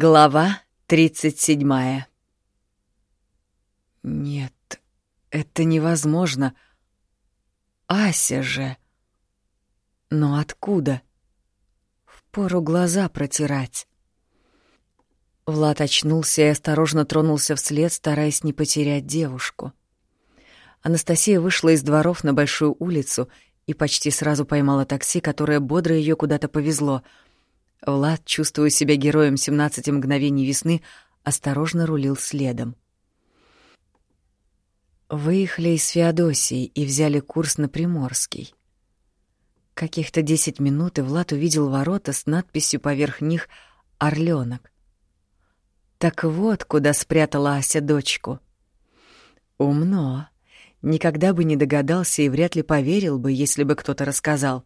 Глава тридцать седьмая. Нет, это невозможно. Ася же. Но откуда? Впору глаза протирать. Влад очнулся и осторожно тронулся вслед, стараясь не потерять девушку. Анастасия вышла из дворов на большую улицу и почти сразу поймала такси, которое бодро ее куда-то повезло — Влад, чувствуя себя героем 17 мгновений весны, осторожно рулил следом. Выехали из Феодосии и взяли курс на Приморский. Каких-то десять минут, и Влад увидел ворота с надписью поверх них «Орленок». Так вот, куда спрятала Ася дочку. Умно. Никогда бы не догадался и вряд ли поверил бы, если бы кто-то рассказал.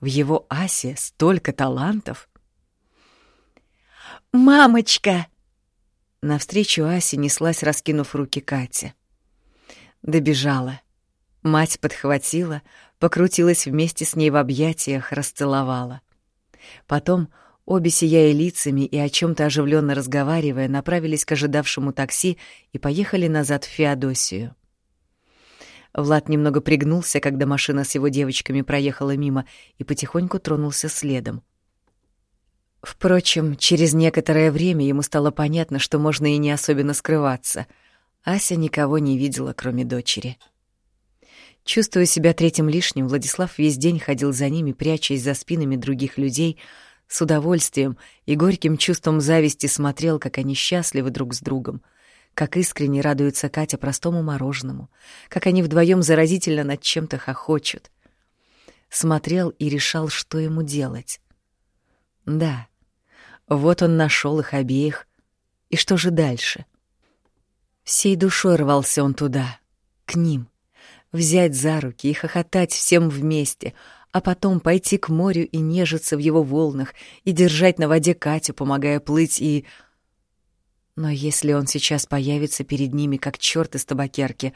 В его Асе столько талантов — «Мамочка!» Навстречу Асе неслась, раскинув руки Катя. Добежала. Мать подхватила, покрутилась вместе с ней в объятиях, расцеловала. Потом, обе сияя лицами и о чем то оживленно разговаривая, направились к ожидавшему такси и поехали назад в Феодосию. Влад немного пригнулся, когда машина с его девочками проехала мимо, и потихоньку тронулся следом. Впрочем, через некоторое время ему стало понятно, что можно и не особенно скрываться. Ася никого не видела, кроме дочери. Чувствуя себя третьим лишним, Владислав весь день ходил за ними, прячась за спинами других людей, с удовольствием и горьким чувством зависти смотрел, как они счастливы друг с другом, как искренне радуется Катя простому мороженому, как они вдвоем заразительно над чем-то хохочут. Смотрел и решал, что ему делать. Да, вот он нашел их обеих. И что же дальше? Всей душой рвался он туда, к ним, взять за руки и хохотать всем вместе, а потом пойти к морю и нежиться в его волнах, и держать на воде Катю, помогая плыть, и... Но если он сейчас появится перед ними, как черт из табакерки,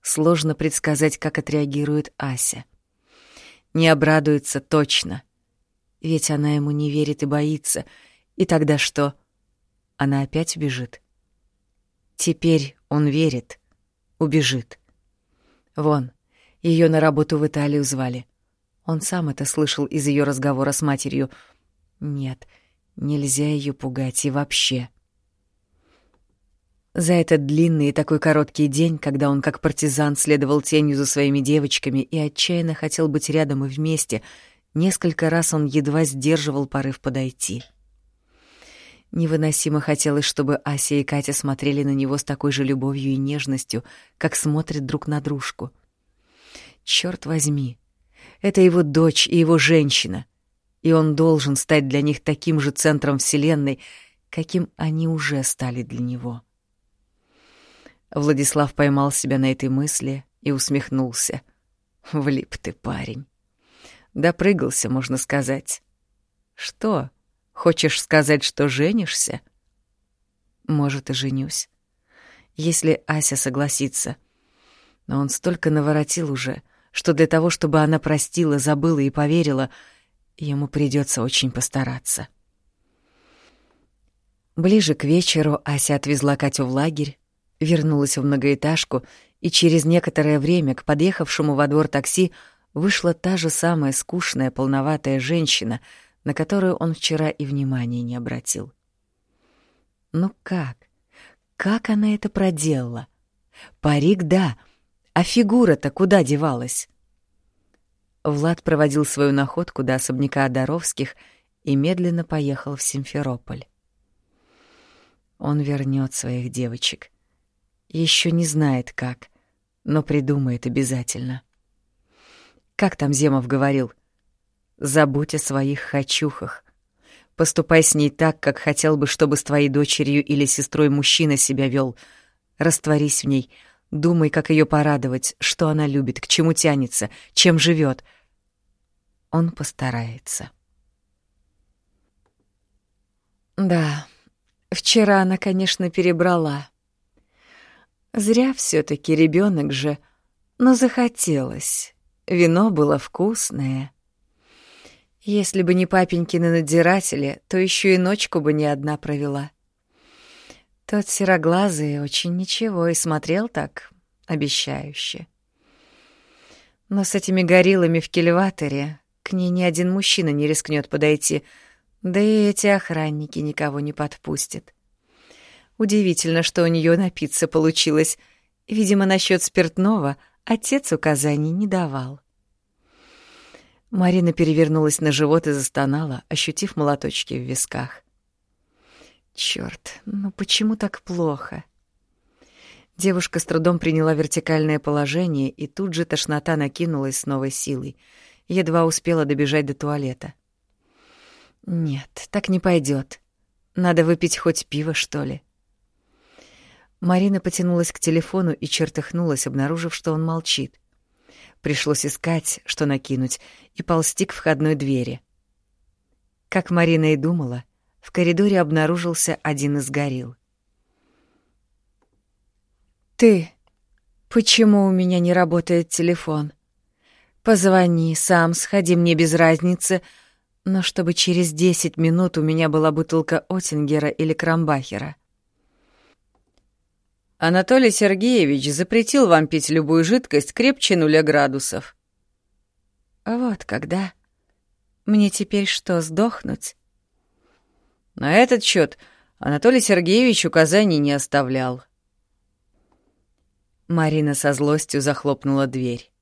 сложно предсказать, как отреагирует Ася. Не обрадуется точно, ведь она ему не верит и боится — и тогда что? Она опять убежит. Теперь он верит, убежит. Вон, ее на работу в Италию звали. Он сам это слышал из ее разговора с матерью. Нет, нельзя ее пугать и вообще. За этот длинный и такой короткий день, когда он как партизан следовал тенью за своими девочками и отчаянно хотел быть рядом и вместе, несколько раз он едва сдерживал порыв подойти. Невыносимо хотелось, чтобы Ася и Катя смотрели на него с такой же любовью и нежностью, как смотрят друг на дружку. Черт возьми, это его дочь и его женщина, и он должен стать для них таким же центром Вселенной, каким они уже стали для него. Владислав поймал себя на этой мысли и усмехнулся. «Влип ты, парень!» Допрыгался, можно сказать. «Что?» Хочешь сказать, что женишься? Может, и женюсь. Если Ася согласится. Но он столько наворотил уже, что для того, чтобы она простила, забыла и поверила, ему придется очень постараться. Ближе к вечеру Ася отвезла Катю в лагерь, вернулась в многоэтажку, и через некоторое время к подъехавшему во двор такси вышла та же самая скучная, полноватая женщина — на которую он вчера и внимания не обратил. Ну как? Как она это проделала? Парик — да, а фигура-то куда девалась? Влад проводил свою находку до особняка Одаровских и медленно поехал в Симферополь. Он вернет своих девочек. Еще не знает как, но придумает обязательно. Как там Земов говорил — Забудь о своих хочухах. Поступай с ней так, как хотел бы, чтобы с твоей дочерью или сестрой мужчина себя вел. Растворись в ней, думай, как ее порадовать, что она любит, к чему тянется, чем живет. Он постарается. Да, вчера она, конечно, перебрала. Зря все таки ребенок же, но захотелось. Вино было вкусное. Если бы не папенькины надзиратели, то еще и ночку бы не одна провела. Тот сероглазый очень ничего и смотрел так обещающе. Но с этими гориллами в кильваторе к ней ни один мужчина не рискнет подойти, да и эти охранники никого не подпустят. Удивительно, что у нее напиться получилось. Видимо, насчет спиртного отец указаний не давал. Марина перевернулась на живот и застонала, ощутив молоточки в висках. Чёрт, ну почему так плохо? Девушка с трудом приняла вертикальное положение, и тут же тошнота накинулась с новой силой. Едва успела добежать до туалета. Нет, так не пойдет. Надо выпить хоть пиво, что ли. Марина потянулась к телефону и чертыхнулась, обнаружив, что он молчит. Пришлось искать, что накинуть, и ползти к входной двери. Как Марина и думала, в коридоре обнаружился один из горил. «Ты, почему у меня не работает телефон? Позвони, сам сходи, мне без разницы, но чтобы через десять минут у меня была бутылка Оттингера или Крамбахера». Анатолий Сергеевич запретил вам пить любую жидкость крепче нуля градусов. Вот когда. Мне теперь что, сдохнуть? На этот счет Анатолий Сергеевич указаний не оставлял. Марина со злостью захлопнула дверь.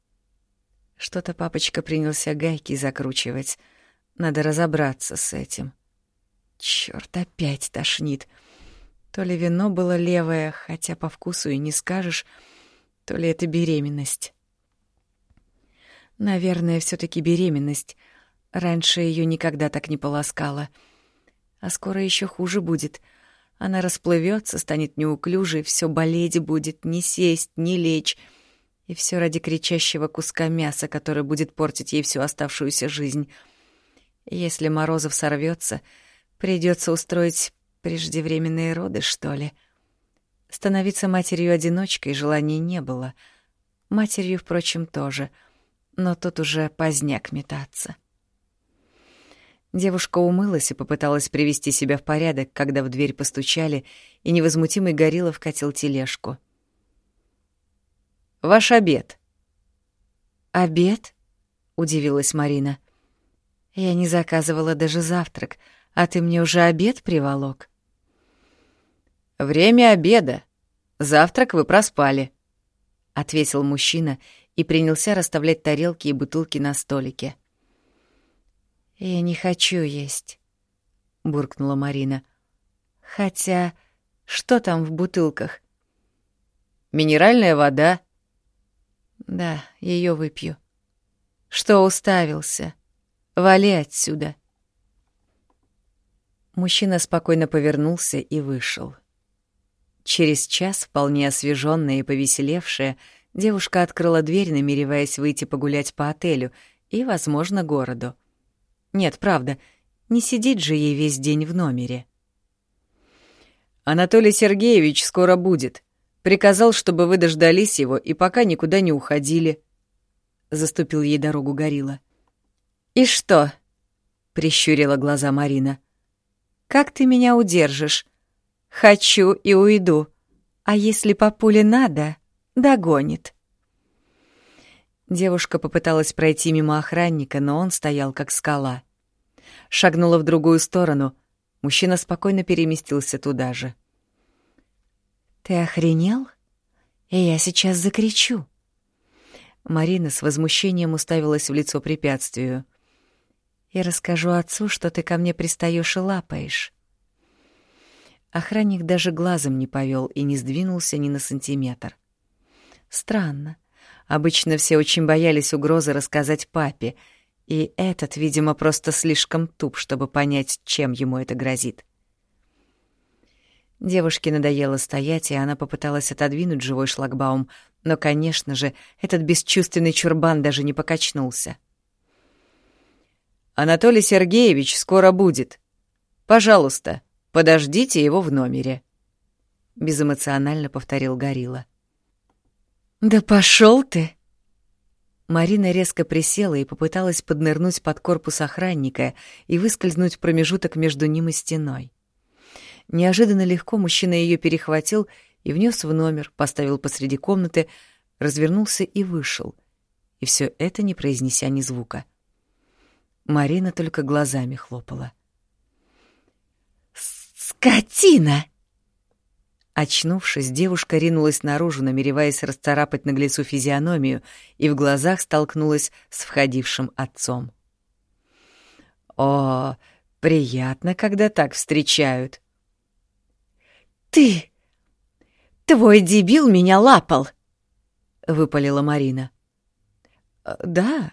Что-то папочка принялся гайки закручивать. Надо разобраться с этим. Чёрт, опять тошнит. — то ли вино было левое, хотя по вкусу и не скажешь, то ли это беременность. Наверное, все таки беременность. Раньше ее никогда так не полоскала. А скоро еще хуже будет. Она расплывется, станет неуклюжей, все болеть будет, не сесть, не лечь. И все ради кричащего куска мяса, который будет портить ей всю оставшуюся жизнь. Если Морозов сорвется, придется устроить Преждевременные роды, что ли? Становиться матерью-одиночкой желания не было. Матерью, впрочем, тоже. Но тут уже поздняк метаться. Девушка умылась и попыталась привести себя в порядок, когда в дверь постучали, и невозмутимый Горилов катил тележку. «Ваш обед». «Обед?» — удивилась Марина. «Я не заказывала даже завтрак, а ты мне уже обед приволок?» «Время обеда. Завтрак вы проспали», — ответил мужчина и принялся расставлять тарелки и бутылки на столике. «Я не хочу есть», — буркнула Марина. «Хотя, что там в бутылках?» «Минеральная вода». «Да, ее выпью». «Что уставился? Вали отсюда». Мужчина спокойно повернулся и вышел. Через час, вполне освеженная и повеселевшая, девушка открыла дверь, намереваясь выйти погулять по отелю и, возможно, городу. Нет, правда, не сидеть же ей весь день в номере. «Анатолий Сергеевич скоро будет. Приказал, чтобы вы дождались его и пока никуда не уходили», — заступил ей дорогу Горилла. «И что?» — прищурила глаза Марина. «Как ты меня удержишь? Хочу и уйду. А если папуле надо, догонит. Девушка попыталась пройти мимо охранника, но он стоял как скала. Шагнула в другую сторону. Мужчина спокойно переместился туда же. «Ты охренел? И я сейчас закричу». Марина с возмущением уставилась в лицо препятствию. «Я расскажу отцу, что ты ко мне пристаешь и лапаешь». Охранник даже глазом не повел и не сдвинулся ни на сантиметр. Странно. Обычно все очень боялись угрозы рассказать папе, и этот, видимо, просто слишком туп, чтобы понять, чем ему это грозит. Девушке надоело стоять, и она попыталась отодвинуть живой шлагбаум, но, конечно же, этот бесчувственный чурбан даже не покачнулся. «Анатолий Сергеевич скоро будет. Пожалуйста», Подождите его в номере», — безэмоционально повторил Горилла. «Да пошел ты!» Марина резко присела и попыталась поднырнуть под корпус охранника и выскользнуть в промежуток между ним и стеной. Неожиданно легко мужчина ее перехватил и внес в номер, поставил посреди комнаты, развернулся и вышел. И все это не произнеся ни звука. Марина только глазами хлопала. «Скотина!» Очнувшись, девушка ринулась наружу, намереваясь расцарапать наглецу физиономию, и в глазах столкнулась с входившим отцом. «О, приятно, когда так встречают!» «Ты! Твой дебил меня лапал!» — выпалила Марина. «Да,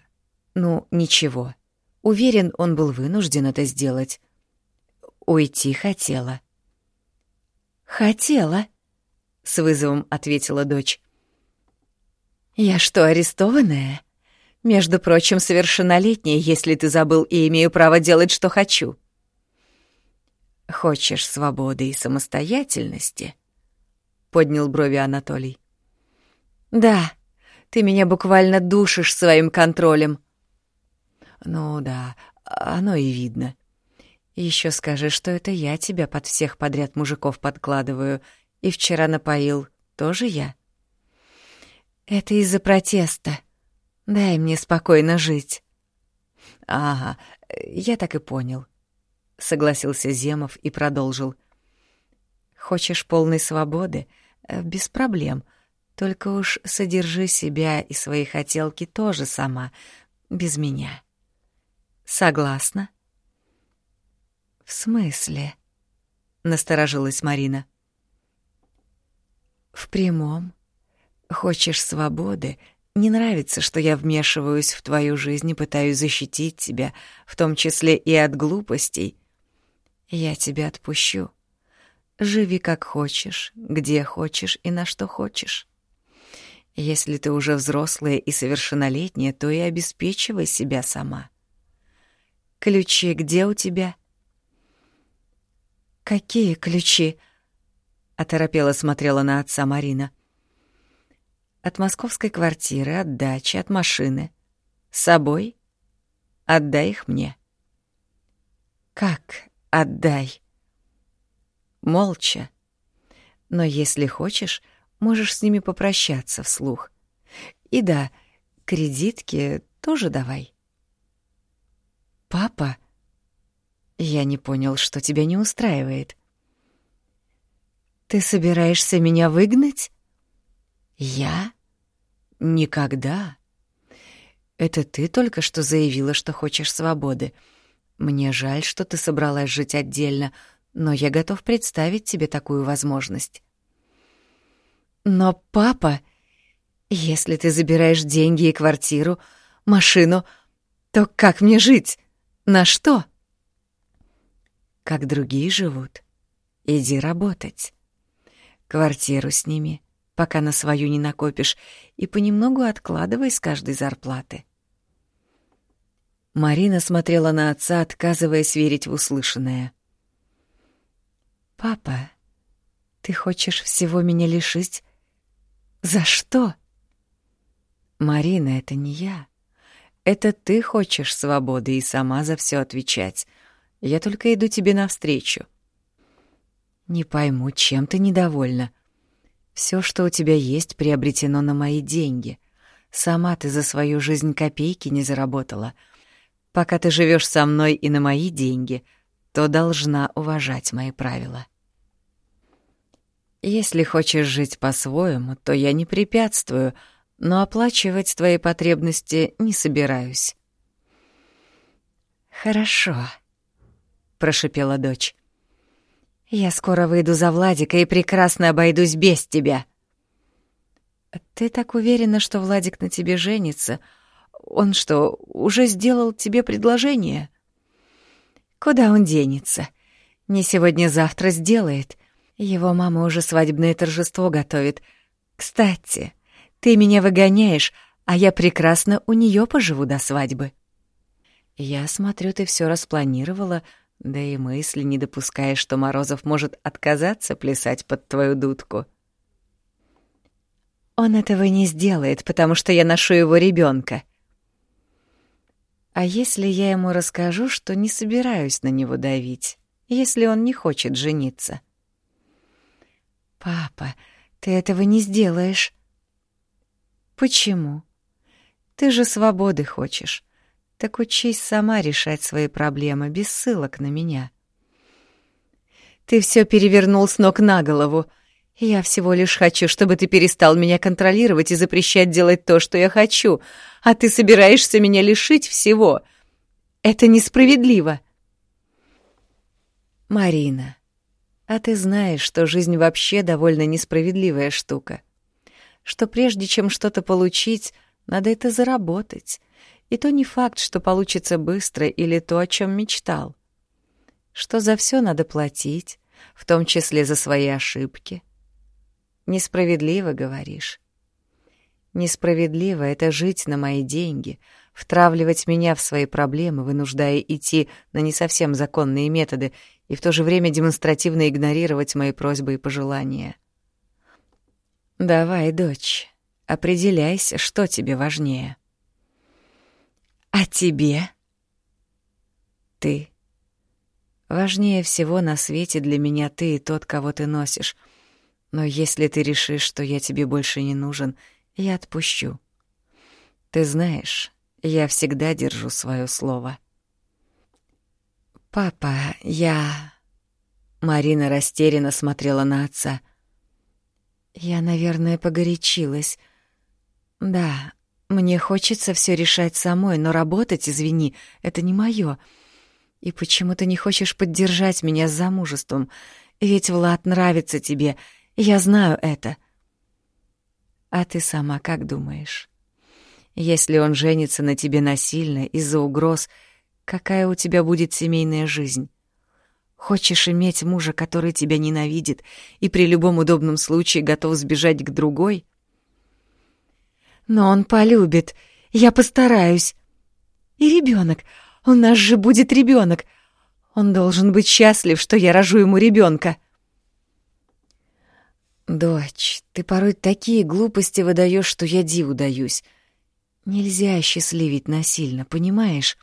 ну, ничего. Уверен, он был вынужден это сделать. Уйти хотела». «Хотела», — с вызовом ответила дочь. «Я что, арестованная? Между прочим, совершеннолетняя, если ты забыл, и имею право делать, что хочу». «Хочешь свободы и самостоятельности?» — поднял брови Анатолий. «Да, ты меня буквально душишь своим контролем». «Ну да, оно и видно. Еще скажи, что это я тебя под всех подряд мужиков подкладываю, и вчера напоил тоже я. Это из-за протеста. Дай мне спокойно жить. Ага, я так и понял. Согласился Земов и продолжил. Хочешь полной свободы? Э, без проблем. Только уж содержи себя и свои хотелки тоже сама, без меня. Согласна? «В смысле?» — насторожилась Марина. «В прямом. Хочешь свободы? Не нравится, что я вмешиваюсь в твою жизнь и пытаюсь защитить тебя, в том числе и от глупостей. Я тебя отпущу. Живи как хочешь, где хочешь и на что хочешь. Если ты уже взрослая и совершеннолетняя, то и обеспечивай себя сама. Ключи где у тебя?» «Какие ключи?» — оторопела смотрела на отца Марина. «От московской квартиры, от дачи, от машины. С собой? Отдай их мне». «Как отдай?» «Молча. Но если хочешь, можешь с ними попрощаться вслух. И да, кредитки тоже давай». «Папа?» Я не понял, что тебя не устраивает. Ты собираешься меня выгнать? Я? Никогда. Это ты только что заявила, что хочешь свободы. Мне жаль, что ты собралась жить отдельно, но я готов представить тебе такую возможность. Но папа, если ты забираешь деньги и квартиру, машину, то как мне жить? На что? Как другие живут. Иди работать. Квартиру сними, пока на свою не накопишь, и понемногу откладывай с каждой зарплаты. Марина смотрела на отца, отказываясь верить в услышанное. «Папа, ты хочешь всего меня лишить? За что?» «Марина, это не я. Это ты хочешь свободы и сама за все отвечать. Я только иду тебе навстречу. Не пойму, чем ты недовольна. Все, что у тебя есть, приобретено на мои деньги. Сама ты за свою жизнь копейки не заработала. Пока ты живешь со мной и на мои деньги, то должна уважать мои правила. Если хочешь жить по-своему, то я не препятствую, но оплачивать твои потребности не собираюсь. Хорошо прошипела дочь. Я скоро выйду за Владика и прекрасно обойдусь без тебя. Ты так уверена, что Владик на тебе женится? Он что, уже сделал тебе предложение? Куда он денется? Не сегодня-завтра сделает. Его мама уже свадебное торжество готовит. Кстати, ты меня выгоняешь, а я прекрасно у нее поживу до свадьбы. Я смотрю, ты все распланировала, да и мысли не допускаешь, что Морозов может отказаться плясать под твою дудку. Он этого не сделает, потому что я ношу его ребенка. А если я ему расскажу, что не собираюсь на него давить, если он не хочет жениться? Папа, ты этого не сделаешь. Почему? Ты же свободы хочешь. Так учись сама решать свои проблемы без ссылок на меня. Ты все перевернул с ног на голову. Я всего лишь хочу, чтобы ты перестал меня контролировать и запрещать делать то, что я хочу, а ты собираешься меня лишить всего. Это несправедливо. Марина, а ты знаешь, что жизнь вообще довольно несправедливая штука. Что прежде чем что-то получить, надо это заработать. И то не факт, что получится быстро или то, о чем мечтал. Что за все надо платить, в том числе за свои ошибки. Несправедливо, говоришь. Несправедливо — это жить на мои деньги, втравливать меня в свои проблемы, вынуждая идти на не совсем законные методы и в то же время демонстративно игнорировать мои просьбы и пожелания. Давай, дочь, Определяйся, что тебе важнее. А тебе? Ты. Важнее всего на свете для меня ты и тот, кого ты носишь. Но если ты решишь, что я тебе больше не нужен, я отпущу. Ты знаешь, я всегда держу свое слово. Папа, я... Марина растерянно смотрела на отца. Я, наверное, погорячилась. Да, мне хочется все решать самой, но работать, извини, это не мое. И почему ты не хочешь поддержать меня с замужеством? Ведь Влад нравится тебе, я знаю это. А ты сама как думаешь? Если он женится на тебе насильно из-за угроз, какая у тебя будет семейная жизнь? Хочешь иметь мужа, который тебя ненавидит и при любом удобном случае готов сбежать к другой? Но он полюбит. Я постараюсь. И ребенок. У нас же будет ребенок. Он должен быть счастлив, что я рожу ему ребенка. Дочь, ты порой такие глупости выдаешь, что я диву даюсь. Нельзя счастливить насильно, понимаешь?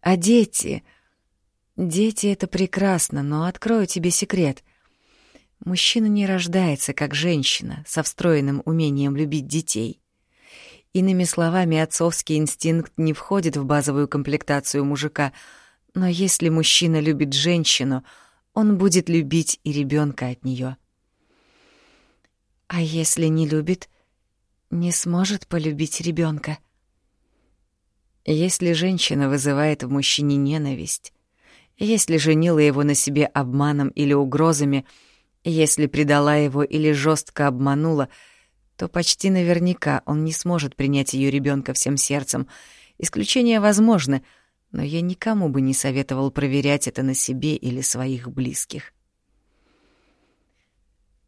А дети... Дети — это прекрасно, но открою тебе секрет. Мужчина не рождается, как женщина, со встроенным умением любить детей. Иными словами, отцовский инстинкт не входит в базовую комплектацию мужика, но если мужчина любит женщину, он будет любить и ребенка от нее. А если не любит, не сможет полюбить ребенка. Если женщина вызывает в мужчине ненависть, если женила его на себе обманом или угрозами, если предала его или жестко обманула — то почти наверняка он не сможет принять ее ребенка всем сердцем. Исключения возможны, но я никому бы не советовал проверять это на себе или своих близких.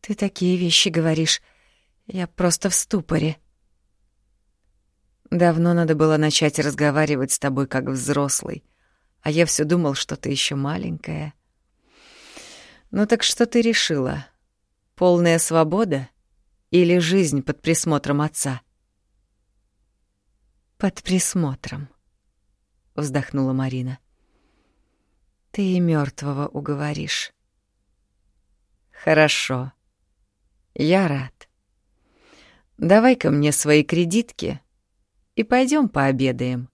«Ты такие вещи говоришь. Я просто в ступоре». «Давно надо было начать разговаривать с тобой как взрослый, а я все думал, что ты еще маленькая». «Ну так что ты решила? Полная свобода?» Или жизнь под присмотром отца? Под присмотром, вздохнула Марина. Ты и мертвого уговоришь. Хорошо. Я рад. Давай-ка мне свои кредитки и пойдем пообедаем.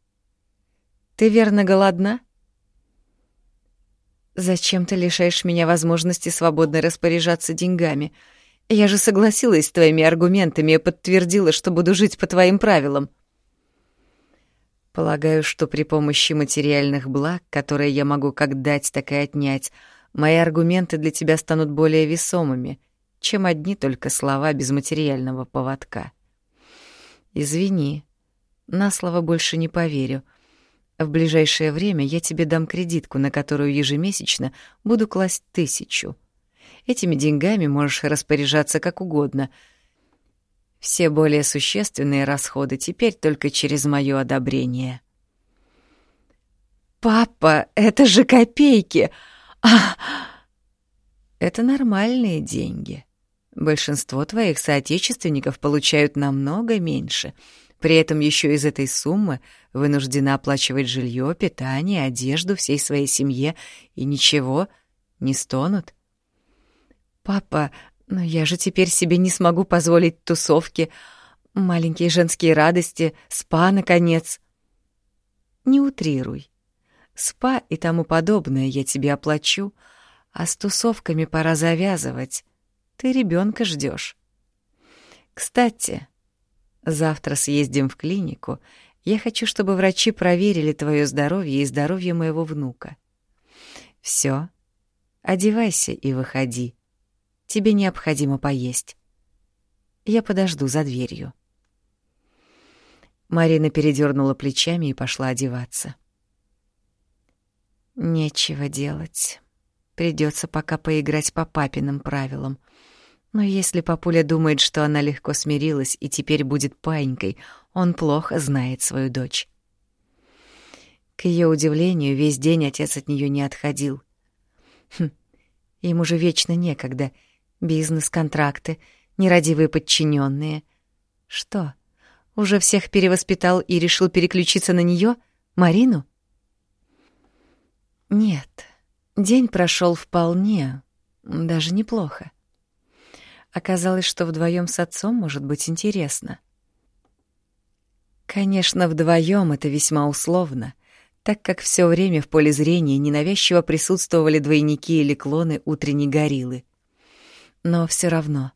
Ты верно голодна? Зачем ты лишаешь меня возможности свободно распоряжаться деньгами? — я же согласилась с твоими аргументами и подтвердила, что буду жить по твоим правилам. Полагаю, что при помощи материальных благ, которые я могу как дать, так и отнять, мои аргументы для тебя станут более весомыми, чем одни только слова без материального поводка. Извини, на слово больше не поверю. В ближайшее время я тебе дам кредитку, на которую ежемесячно буду класть тысячу — Этими деньгами можешь распоряжаться как угодно. Все более существенные расходы теперь только через моё одобрение. «Папа, это же копейки! А...» «Это нормальные деньги. Большинство твоих соотечественников получают намного меньше. При этом еще из этой суммы вынуждена оплачивать жилье, питание, одежду всей своей семье и ничего, не стонут. «Папа, но я же теперь себе не смогу позволить тусовки, маленькие женские радости, спа, наконец». «Не утрируй. Спа и тому подобное я тебе оплачу, а с тусовками пора завязывать. Ты ребенка ждешь. Кстати, завтра съездим в клинику. Я хочу, чтобы врачи проверили твое здоровье и здоровье моего внука. Все, одевайся и выходи. Тебе необходимо поесть. Я подожду за дверью. Марина передернула плечами и пошла одеваться. Нечего делать. Придется пока поиграть по папиным правилам. Но если папуля думает, что она легко смирилась и теперь будет паинькой, он плохо знает свою дочь. К ее удивлению, весь день отец от нее не отходил. Хм, ему же вечно некогда. Бизнес, контракты, нерадивые подчиненные. Что, уже всех перевоспитал и решил переключиться на нее, Марину? Нет, день прошел вполне, даже неплохо. Оказалось, что вдвоем с отцом может быть интересно. Конечно, вдвоем это весьма условно, так как все время в поле зрения ненавязчиво присутствовали двойники или клоны утренней гориллы. Но все равно,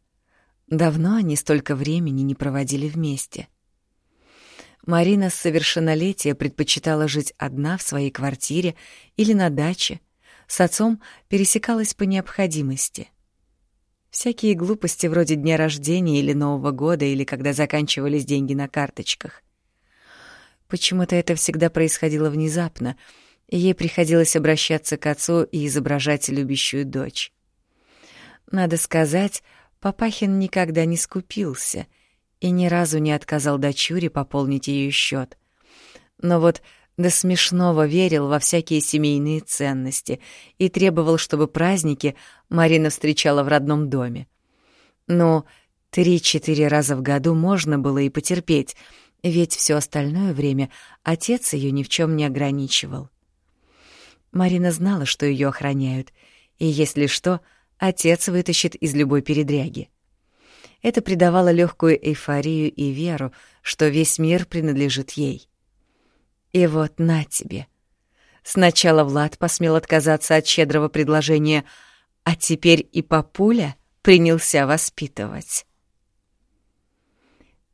давно они столько времени не проводили вместе. Марина с совершеннолетия предпочитала жить одна в своей квартире или на даче, с отцом пересекалась по необходимости — Всякие глупости вроде дня рождения или Нового года, или когда заканчивались деньги на карточках. Почему-то это всегда происходило внезапно, и ей приходилось обращаться к отцу и изображать любящую дочь. Надо сказать, Папахин никогда не скупился и ни разу не отказал дочуре пополнить ее счет. Но вот до смешного верил во всякие семейные ценности и требовал, чтобы праздники Марина встречала в родном доме. Но три-четыре раза в году можно было и потерпеть, ведь все остальное время отец ее ни в чем не ограничивал. Марина знала, что ее охраняют, и если что, отец вытащит из любой передряги. Это придавало легкую эйфорию и веру, что весь мир принадлежит ей. И вот на тебе. Сначала Влад посмел отказаться от щедрого предложения, а теперь и папуля принялся воспитывать.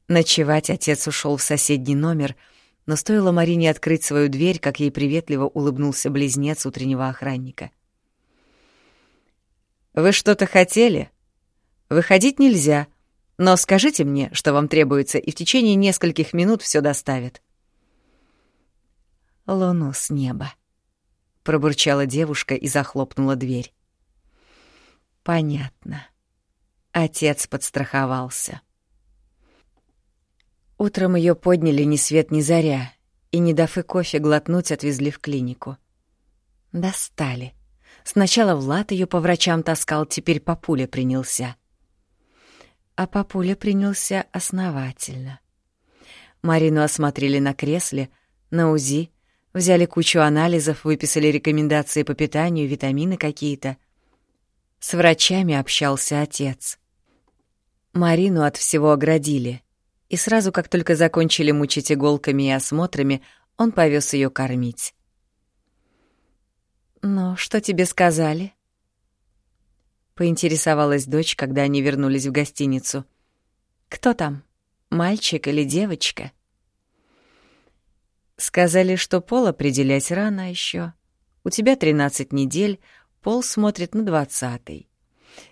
Ночевать отец ушел в соседний номер, но стоило Марине открыть свою дверь, как ей приветливо улыбнулся близнец утреннего охранника. «Вы что-то хотели? Выходить нельзя, но скажите мне, что вам требуется, и в течение нескольких минут все доставят» луну с неба. Пробурчала девушка и захлопнула дверь. Понятно. Отец подстраховался. Утром ее подняли ни свет ни заря, и, не дав и кофе глотнуть, отвезли в клинику. Достали. Сначала Влад ее по врачам таскал, теперь папуля принялся. А папуля принялся основательно. Марину осмотрели на кресле, на УЗИ, Взяли кучу анализов, выписали рекомендации по питанию, витамины какие-то. С врачами общался отец. Марину от всего оградили. И сразу, как только закончили мучить иголками и осмотрами, он повез ее кормить. «Ну, что тебе сказали?» Поинтересовалась дочь, когда они вернулись в гостиницу. «Кто там? Мальчик или девочка?» Сказали, что пол определять рано еще. У тебя 13 недель, пол смотрит на двадцатый.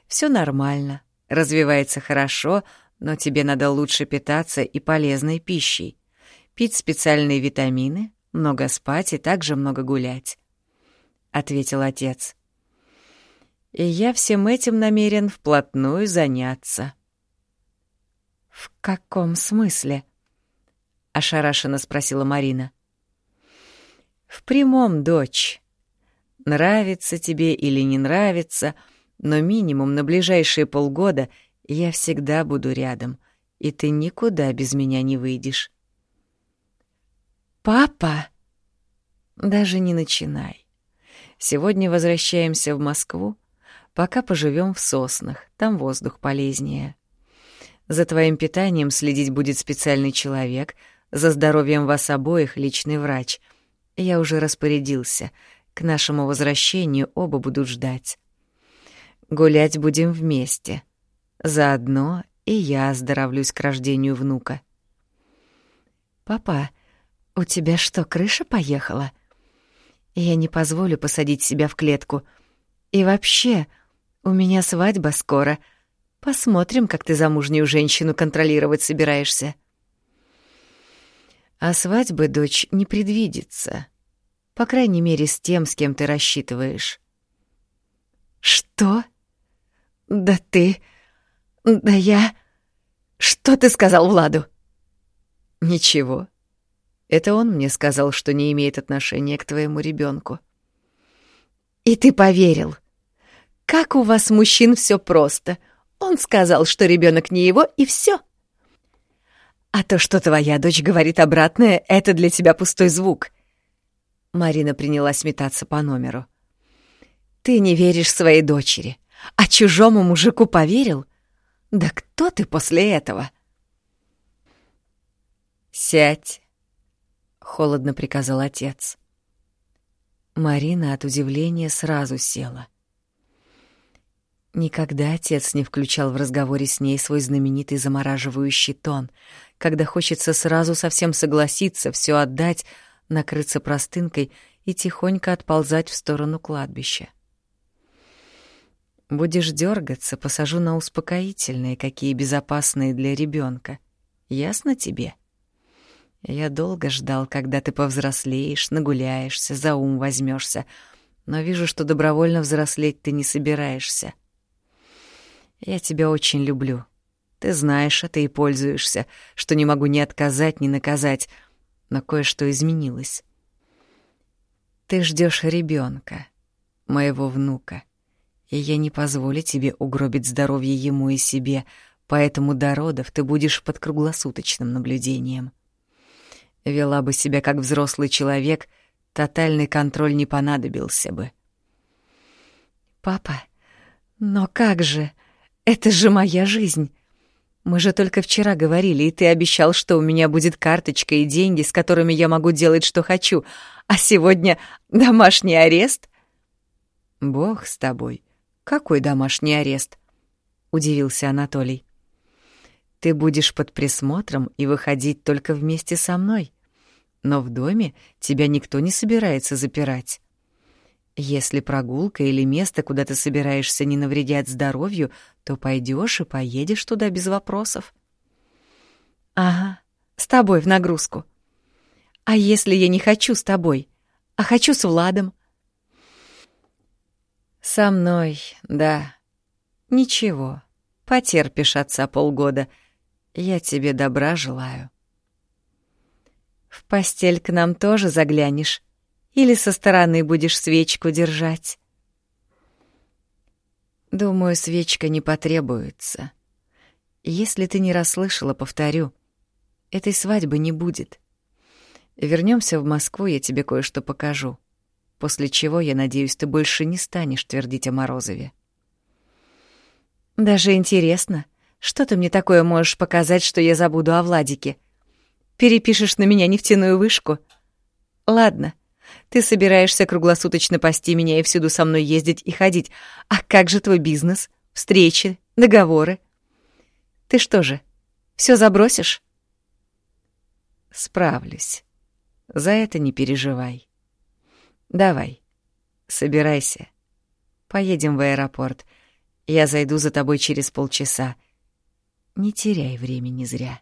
Все нормально, развивается хорошо, но тебе надо лучше питаться и полезной пищей. Пить специальные витамины, много спать и также много гулять. Ответил отец. И я всем этим намерен вплотную заняться. В каком смысле? ошарашенно спросила Марина. В прямом, дочь. Нравится тебе или не нравится, но минимум на ближайшие полгода я всегда буду рядом, и ты никуда без меня не выйдешь. «Папа!» «Даже не начинай. Сегодня возвращаемся в Москву, пока поживем в соснах, там воздух полезнее. За твоим питанием следить будет специальный человек, за здоровьем вас обоих — личный врач. Я уже распорядился. К нашему возвращению оба будут ждать. Гулять будем вместе. Заодно и я оздоровлюсь к рождению внука. «Папа, у тебя что, крыша поехала?» «Я не позволю посадить себя в клетку. И вообще, у меня свадьба скоро. Посмотрим, как ты замужнюю женщину контролировать собираешься». А свадьбы, дочь, не предвидится. По крайней мере, с тем, с кем ты рассчитываешь. «Что? Да ты... Да я... Что ты сказал Владу?» Ничего. Это он мне сказал, что не имеет отношения к твоему ребенку. И ты поверил. Как у вас, мужчин, все просто. Он сказал, что ребенок не его, и все. А то, что твоя дочь говорит обратное, это для тебя пустой звук. Марина принялась метаться по номеру. Ты не веришь своей дочери, а чужому мужику поверил? Да кто ты после этого? «Сядь!» — холодно приказал отец. Марина от удивления сразу села. Никогда отец не включал в разговоре с ней свой знаменитый замораживающий тон, когда хочется сразу совсем согласиться, все отдать, накрыться простынкой и тихонько отползать в сторону кладбища. Будешь дергаться, посажу на успокоительные, какие безопасные для ребенка. Ясно тебе? — я долго ждал, когда ты повзрослеешь, нагуляешься, за ум возьмешься, но вижу, что добровольно взрослеть ты не собираешься. Я тебя очень люблю. Ты знаешь это и пользуешься, что не могу ни отказать, ни наказать, но кое-что изменилось. Ты ждешь ребенка, моего внука, и я не позволю тебе угробить здоровье ему и себе, поэтому до родов ты будешь под круглосуточным наблюдением. Вела бы себя как взрослый человек, тотальный контроль не понадобился бы. «Папа, но как же? Это же моя жизнь!» Мы же только вчера говорили, и ты обещал, что у меня будет карточка и деньги, с которыми я могу делать, что хочу. А сегодня домашний арест? Бог с тобой. Какой домашний арест? Удивился Анатолий. Ты будешь под присмотром и выходить только вместе со мной но в доме тебя никто не собирается запирать. Если прогулка или место, куда ты собираешься, не навредят здоровью, то пойдешь и поедешь туда без вопросов. Ага, с тобой в нагрузку. А если я не хочу с тобой, а хочу с Владом? Со мной, да. Ничего, потерпишь отца полгода. Я тебе добра желаю. В постель к нам тоже заглянешь? Или со стороны будешь свечку держать? Думаю, свечка не потребуется. Если ты не расслышала, повторю. Этой свадьбы не будет. Вернемся в Москву, я тебе кое-что покажу. После чего, я надеюсь, ты больше не станешь твердить о Морозове. Даже интересно, что ты мне такое можешь показать, что я забуду о Владике? Перепишешь на меня нефтяную вышку? Ладно, ты собираешься круглосуточно пасти меня и всюду со мной ездить и ходить. А как же твой бизнес, встречи, договоры? Ты что же, все забросишь? Справлюсь. За это не переживай. Давай, собирайся. Поедем в аэропорт. Я зайду за тобой через полчаса. Не теряй времени зря.